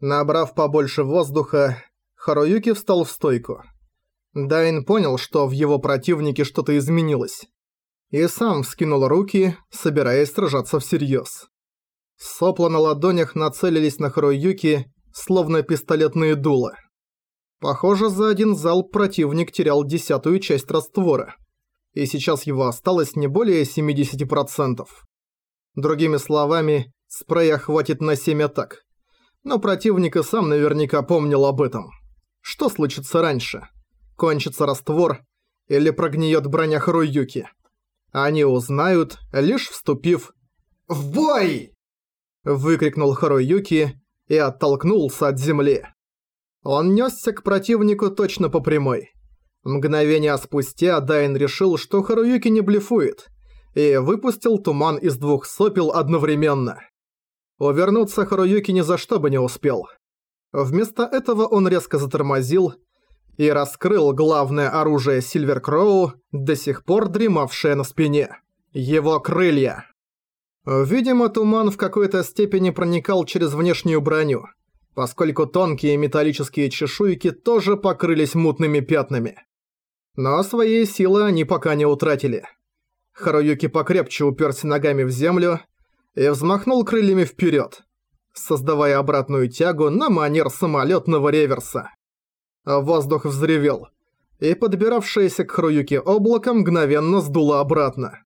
Набрав побольше воздуха, Харуюки встал в стойку. Дайн понял, что в его противнике что-то изменилось. И сам вскинул руки, собираясь сражаться всерьез. Сопла на ладонях нацелились на Харуюки, словно пистолетные дула. Похоже, за один залп противник терял десятую часть раствора. И сейчас его осталось не более 70%. Другими словами, спрея хватит на 7 атак. Но противник и сам наверняка помнил об этом. Что случится раньше? Кончится раствор или прогниет броня Харуюки? Они узнают, лишь вступив «В бой!» Выкрикнул Харуюки и оттолкнулся от земли. Он несся к противнику точно по прямой. Мгновение спустя Дайн решил, что Харуюки не блефует, и выпустил туман из двух сопел одновременно. Увернуться Харуюки ни за что бы не успел. Вместо этого он резко затормозил и раскрыл главное оружие Сильвер Кроу, до сих пор дремавшее на спине. Его крылья. Видимо, туман в какой-то степени проникал через внешнюю броню, поскольку тонкие металлические чешуйки тоже покрылись мутными пятнами. Но своей силы они пока не утратили. Харуюки покрепче уперся ногами в землю и взмахнул крыльями вперед, создавая обратную тягу на манер самолетного реверса. Воздух взревел, и подбиравшееся к Харуюке облако мгновенно сдуло обратно.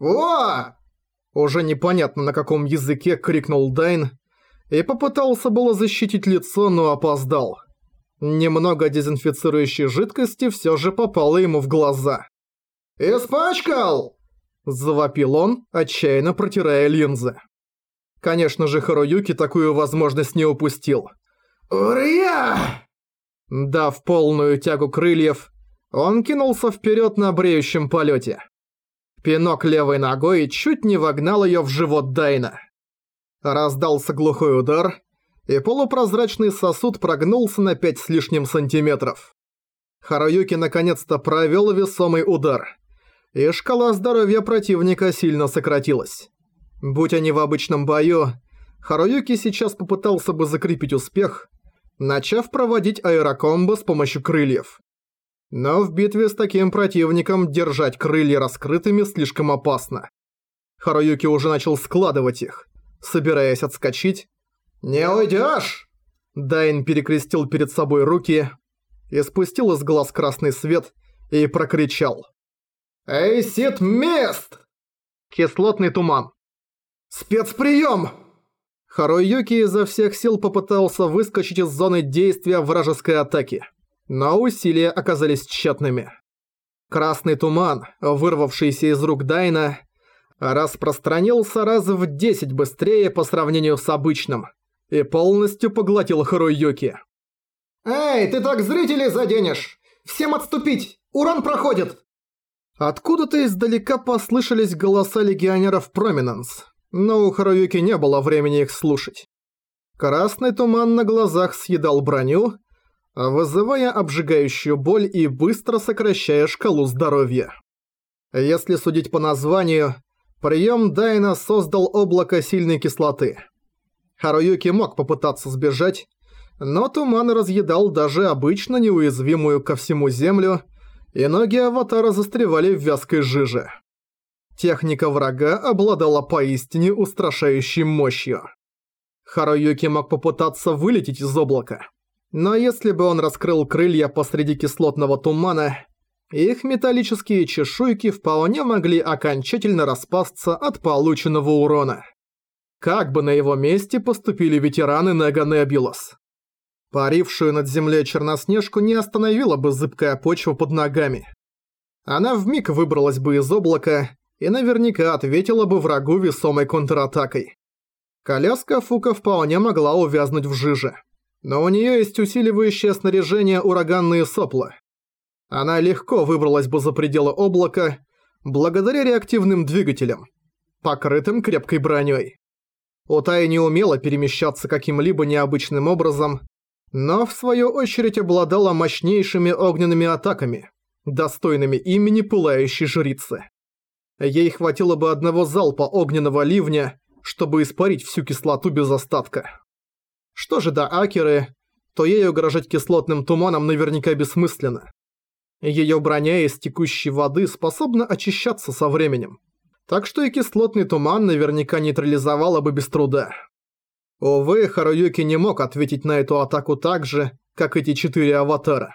«О!» Уже непонятно на каком языке крикнул Дайн и попытался было защитить лицо, но опоздал. Немного дезинфицирующей жидкости все же попало ему в глаза. «Испачкал!» – завопил он, отчаянно протирая линзы. Конечно же, Харуюки такую возможность не упустил. «Урья!» Дав полную тягу крыльев, он кинулся вперед на бреющем полете. Пинок левой ногой чуть не вогнал ее в живот Дайна. Раздался глухой удар, и полупрозрачный сосуд прогнулся на пять с лишним сантиметров. Харуюки наконец-то провел весомый удар – и шкала здоровья противника сильно сократилась. Будь они в обычном бою, Харуюки сейчас попытался бы закрепить успех, начав проводить аэрокомбо с помощью крыльев. Но в битве с таким противником держать крылья раскрытыми слишком опасно. Харуюки уже начал складывать их, собираясь отскочить. «Не уйдёшь!» Дайн перекрестил перед собой руки и спустил из глаз красный свет и прокричал. «Эйсид мест!» Кислотный туман. «Спецприем!» Харуюки изо всех сил попытался выскочить из зоны действия вражеской атаки, но усилия оказались тщетными. Красный туман, вырвавшийся из рук Дайна, распространился раз в 10 быстрее по сравнению с обычным и полностью поглотил Харуюки. «Эй, ты так зрителей заденешь! Всем отступить! Урон проходит!» Откуда-то издалека послышались голоса легионеров Проминенс, но у Харуюки не было времени их слушать. Красный туман на глазах съедал броню, вызывая обжигающую боль и быстро сокращая шкалу здоровья. Если судить по названию, прием Дайна создал облако сильной кислоты. Харуюки мог попытаться сбежать, но туман разъедал даже обычно неуязвимую ко всему землю и ноги аватара застревали в вязкой жиже. Техника врага обладала поистине устрашающей мощью. Харуюки мог попытаться вылететь из облака. Но если бы он раскрыл крылья посреди кислотного тумана, их металлические чешуйки вполне могли окончательно распасться от полученного урона. Как бы на его месте поступили ветераны Нега Небулас? Парившую над землей Черноснежку не остановила бы зыбкая почва под ногами. Она вмиг выбралась бы из облака и наверняка ответила бы врагу весомой контратакой. Коляска Фука вполне могла увязнуть в жиже. Но у нее есть усиливающее снаряжение ураганные сопла. Она легко выбралась бы за пределы облака благодаря реактивным двигателям, покрытым крепкой броней. Утай не умела перемещаться каким-либо необычным образом, но в свою очередь обладала мощнейшими огненными атаками, достойными имени Пылающей Жрицы. Ей хватило бы одного залпа огненного ливня, чтобы испарить всю кислоту без остатка. Что же до Акеры, то ей угрожать кислотным туманом наверняка бессмысленно. Её броня из текущей воды способна очищаться со временем. Так что и кислотный туман наверняка нейтрализовала бы без труда. Увы, Харуюки не мог ответить на эту атаку так же, как эти четыре аватара.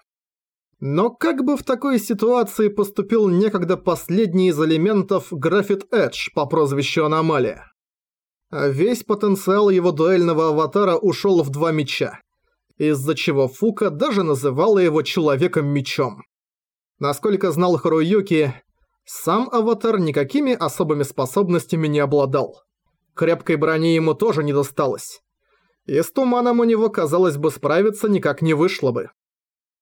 Но как бы в такой ситуации поступил некогда последний из элементов Графит Эдж по прозвищу Аномалия? Весь потенциал его дуэльного аватара ушел в два меча, из-за чего Фука даже называла его Человеком-мечом. Насколько знал Харуюки, сам аватар никакими особыми способностями не обладал. Крепкой брони ему тоже не досталось. И с туманом у него, казалось бы, справиться никак не вышло бы.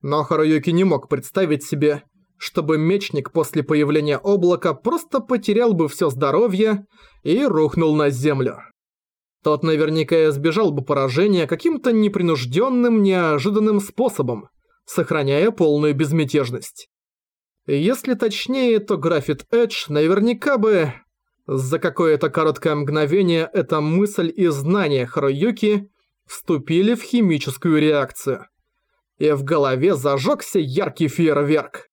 Но Харуюки не мог представить себе, чтобы мечник после появления облака просто потерял бы все здоровье и рухнул на землю. Тот наверняка избежал бы поражения каким-то непринужденным, неожиданным способом, сохраняя полную безмятежность. Если точнее, то Графит Эдж наверняка бы... За какое-то короткое мгновение эта мысль и знание Харуюки вступили в химическую реакцию. И в голове зажёгся яркий фейерверк.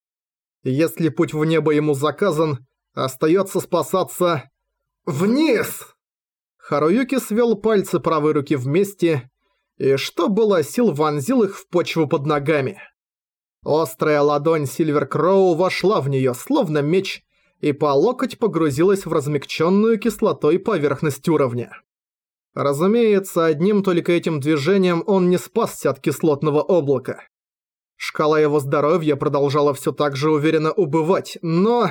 Если путь в небо ему заказан, остается спасаться... Вниз! Харуюки свел пальцы правой руки вместе, и что было сил вонзил их в почву под ногами. Острая ладонь Сильвер Кроу вошла в нее, словно меч, и по локоть погрузилась в размягченную кислотой поверхность уровня. Разумеется, одним только этим движением он не спасся от кислотного облака. Шкала его здоровья продолжала все так же уверенно убывать, но...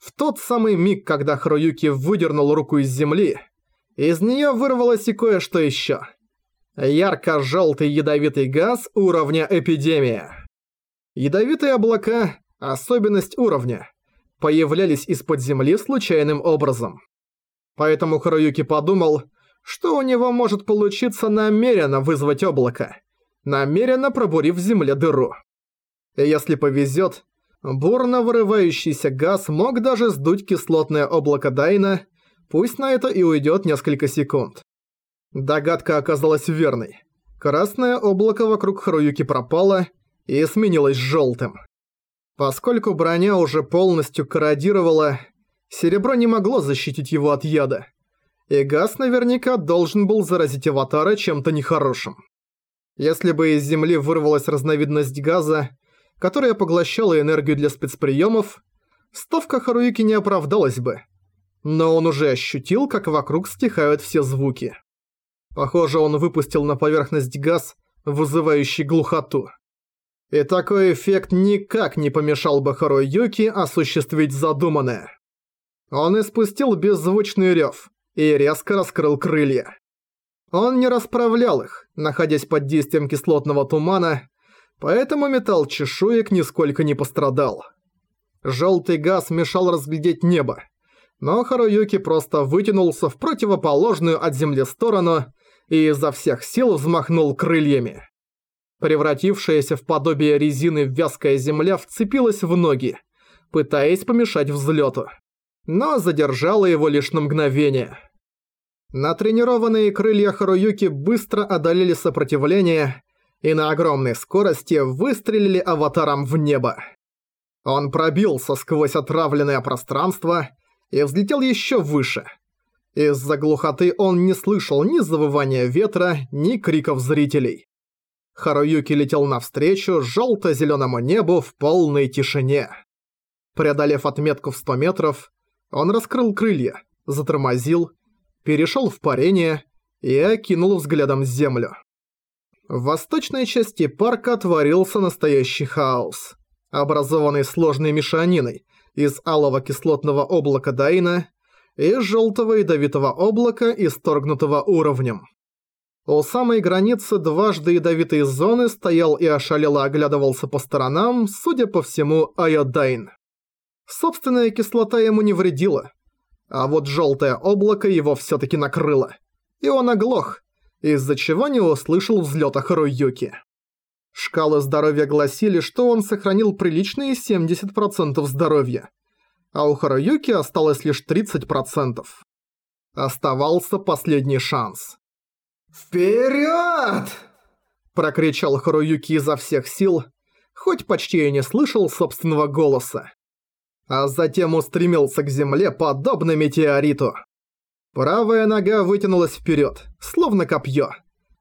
В тот самый миг, когда Хроюки выдернул руку из земли, из нее вырвалось и кое-что еще. Ярко-желтый ядовитый газ уровня эпидемия. Ядовитые облака – особенность уровня. Появлялись из-под земли случайным образом. Поэтому Харуюки подумал, что у него может получиться намеренно вызвать облако – намеренно пробурив в земле дыру. И если повезет, бурно вырывающийся газ мог даже сдуть кислотное облако Дайна, пусть на это и уйдет несколько секунд. Догадка оказалась верной. Красное облако вокруг Харуюки пропало и сменилось желтым. Поскольку броня уже полностью корродировала, серебро не могло защитить его от яда, и газ наверняка должен был заразить аватара чем-то нехорошим. Если бы из Земли вырвалась разновидность газа, которая поглощала энергию для спецприемов, ставка Харуюки не оправдалась бы. Но он уже ощутил, как вокруг стихают все звуки. Похоже, он выпустил на поверхность газ, вызывающий глухоту. И такой эффект никак не помешал бы Харуюки осуществить задуманное. Он испустил беззвучный рёв и резко раскрыл крылья. Он не расправлял их, находясь под действием кислотного тумана, поэтому металл чешуек нисколько не пострадал. Желтый газ мешал разглядеть небо, но Харуюки просто вытянулся в противоположную от земли сторону и изо всех сил взмахнул крыльями. Превратившаяся в подобие резины вязкая земля вцепилась в ноги, пытаясь помешать взлету, но задержала его лишь на мгновение – Натренированные крылья Харуюки быстро одолели сопротивление и на огромной скорости выстрелили аватаром в небо. Он пробился сквозь отравленное пространство и взлетел еще выше. Из-за глухоты он не слышал ни завывания ветра, ни криков зрителей. Харуюки летел навстречу желто-зеленому небу в полной тишине. Преодолев отметку в 100 метров, он раскрыл крылья, затормозил перешел в парение и окинул взглядом землю. В восточной части парка творился настоящий хаос, образованный сложной мешаниной из алого кислотного облака Дайна и желтого ядовитого облака, исторгнутого уровнем. У самой границы дважды ядовитой зоны стоял и ошалело оглядывался по сторонам, судя по всему, Айодайн. Собственная кислота ему не вредила, а вот желтое облако его все-таки накрыло. И он оглох, из-за чего не услышал взлета Харуюки. Шкалы здоровья гласили, что он сохранил приличные 70% здоровья, а у Харуюки осталось лишь 30%. Оставался последний шанс. «Вперед!» Прокричал Харуюки изо всех сил, хоть почти и не слышал собственного голоса. А затем устремился к земле, подобно метеориту. Правая нога вытянулась вперед, словно копье,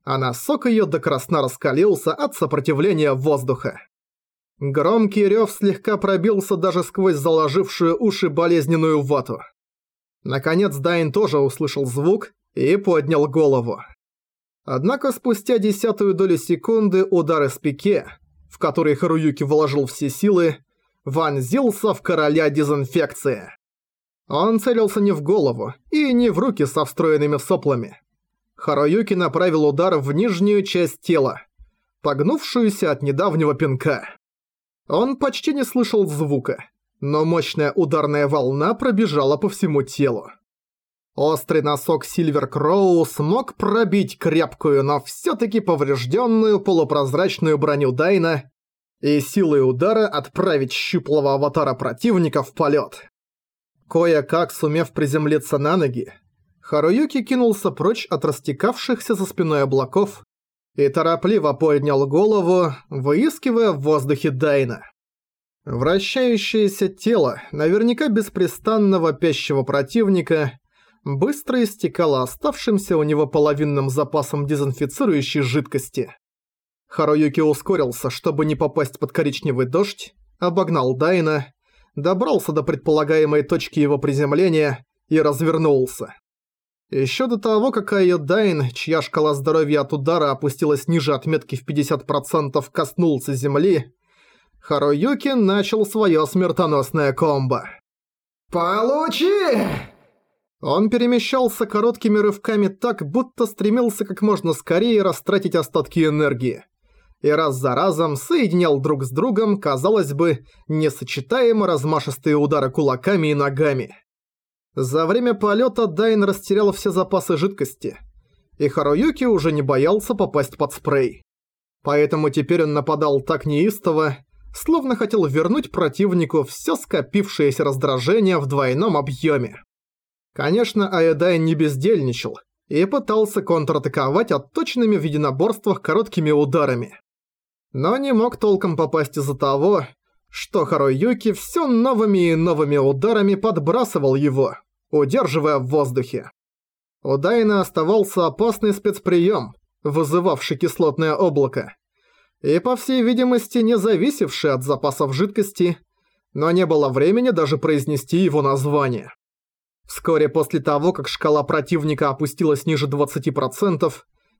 а носок ее до красна раскалился от сопротивления воздуха. Громкий рев слегка пробился даже сквозь заложившую уши болезненную вату. Наконец Дайн тоже услышал звук и поднял голову. Однако спустя десятую долю секунды удар из пике, в который Харуюки вложил все силы, вонзился в короля дезинфекции. Он целился не в голову и не в руки со встроенными соплами. Харуюки направил удар в нижнюю часть тела, погнувшуюся от недавнего пинка. Он почти не слышал звука, но мощная ударная волна пробежала по всему телу. Острый носок Сильвер Кроу смог пробить крепкую, но всё-таки повреждённую полупрозрачную броню Дайна и силой удара отправить щуплого аватара противника в полёт. Кое-как сумев приземлиться на ноги, Харуюки кинулся прочь от растекавшихся за спиной облаков и торопливо поднял голову, выискивая в воздухе Дайна. Вращающееся тело, наверняка беспрестанно вопящего противника, быстро истекало оставшимся у него половинным запасом дезинфицирующей жидкости. Харуюки ускорился, чтобы не попасть под коричневый дождь, обогнал Дайна, добрался до предполагаемой точки его приземления и развернулся. Еще до того, как Айо Дайн, чья шкала здоровья от удара опустилась ниже отметки в 50%, коснулся земли, Харуюки начал свое смертоносное комбо. «Получи!» Он перемещался короткими рывками так, будто стремился как можно скорее растратить остатки энергии и раз за разом соединял друг с другом, казалось бы, несочетаемо размашистые удары кулаками и ногами. За время полета Дайн растерял все запасы жидкости, и Харуюки уже не боялся попасть под спрей. Поэтому теперь он нападал так неистово, словно хотел вернуть противнику все скопившееся раздражение в двойном объеме. Конечно, Аэдай не бездельничал и пытался контратаковать отточенными в единоборствах короткими ударами но не мог толком попасть из-за того, что Харуюки все новыми и новыми ударами подбрасывал его, удерживая в воздухе. У Дайна оставался опасный спецприем, вызывавший кислотное облако, и, по всей видимости, не зависевший от запасов жидкости, но не было времени даже произнести его название. Вскоре после того, как шкала противника опустилась ниже 20%,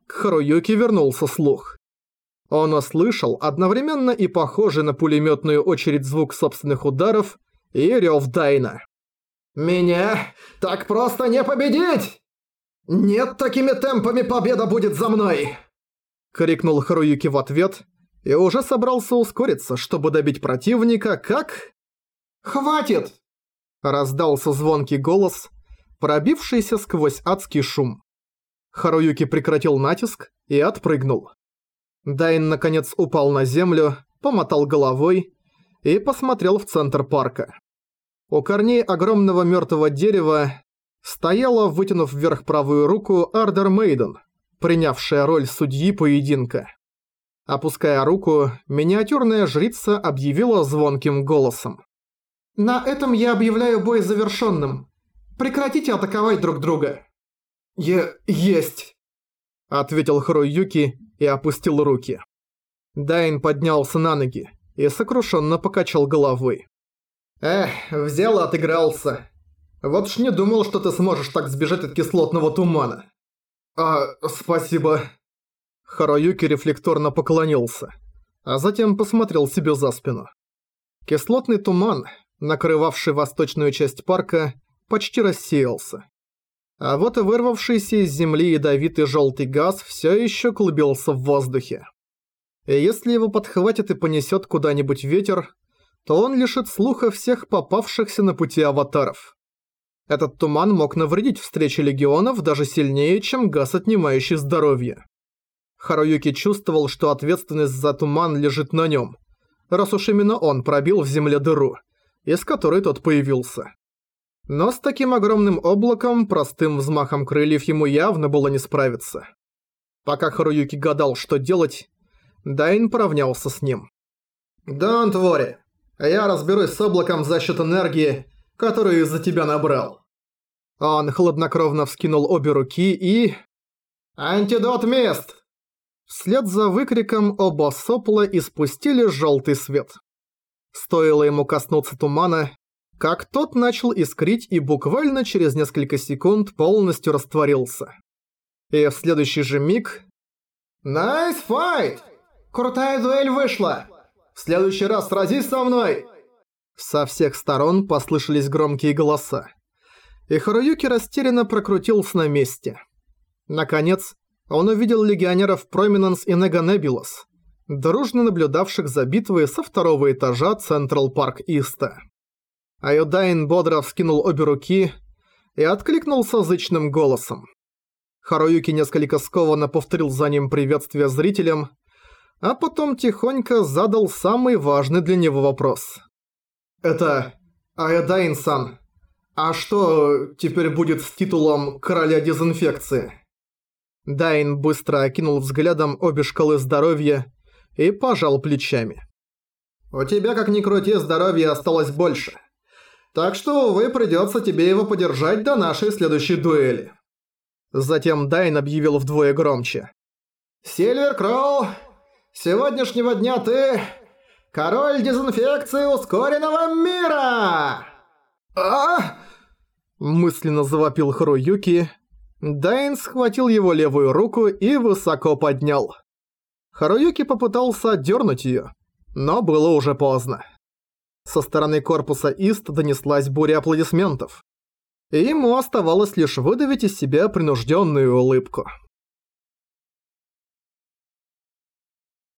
к Харуюке вернулся слух. Он услышал одновременно и похожий на пулеметную очередь звук собственных ударов и рёв Дайна. «Меня так просто не победить! Нет, такими темпами победа будет за мной!» Крикнул Харуюки в ответ и уже собрался ускориться, чтобы добить противника, как... «Хватит!» Раздался звонкий голос, пробившийся сквозь адский шум. Харуюки прекратил натиск и отпрыгнул. Дайн наконец упал на землю, помотал головой и посмотрел в центр парка. У корней огромного мертвого дерева стояла, вытянув вверх правую руку, Ардер Мейден, принявшая роль судьи поединка. Опуская руку, миниатюрная жрица объявила звонким голосом. «На этом я объявляю бой завершенным. Прекратите атаковать друг друга». «Е... есть», — ответил Харуюки и опустил руки. Дайн поднялся на ноги и сокрушенно покачал головой. «Эх, взял и отыгрался. Вот ж не думал, что ты сможешь так сбежать от кислотного тумана». «А, спасибо». Харуюки рефлекторно поклонился, а затем посмотрел себе за спину. Кислотный туман, накрывавший восточную часть парка, почти рассеялся. А вот и вырвавшийся из земли ядовитый желтый газ все еще клубился в воздухе. И если его подхватит и понесет куда-нибудь ветер, то он лишит слуха всех попавшихся на пути аватаров. Этот туман мог навредить встрече легионов даже сильнее, чем газ, отнимающий здоровье. Харуюки чувствовал, что ответственность за туман лежит на нем, раз уж именно он пробил в земле дыру, из которой тот появился. Но с таким огромным облаком, простым взмахом крыльев ему явно было не справиться. Пока Харуюки гадал, что делать, Дайн поравнялся с ним. «Don't worry. Я разберусь с облаком за счет энергии, которую из-за тебя набрал». Он хладнокровно вскинул обе руки и... «Antidote Mist!» Вслед за выкриком оба сопла испустили желтый свет. Стоило ему коснуться тумана, как тот начал искрить и буквально через несколько секунд полностью растворился. И в следующий же миг... «Nice fight! Крутая дуэль вышла! В следующий раз сразись со мной!» Со всех сторон послышались громкие голоса. И Харуюки растерянно прокрутился на месте. Наконец, он увидел легионеров Prominence и Nega Nebulus, дружно наблюдавших за битвой со второго этажа Central Park East а. Айодайн бодро вскинул обе руки и откликнулся зычным голосом. Харуюки несколько скованно повторил за ним приветствие зрителям, а потом тихонько задал самый важный для него вопрос. «Это Айодайн-сан. А что теперь будет с титулом Короля Дезинфекции?» Дайн быстро окинул взглядом обе шкалы здоровья и пожал плечами. «У тебя, как ни крути, здоровья осталось больше. Так что, увы, придется тебе его подержать до нашей следующей дуэли». Затем Дайн объявил вдвое громче. «Сильвер Кроу, сегодняшнего дня ты... Король дезинфекции ускоренного мира!» «А?» Мысленно завопил Харуюки, Дайн схватил его левую руку и высоко поднял. Харуюки попытался дернуть ее, но было уже поздно. Со стороны корпуса Ист донеслась буря аплодисментов. И ему оставалось лишь выдавить из себя принужденную улыбку.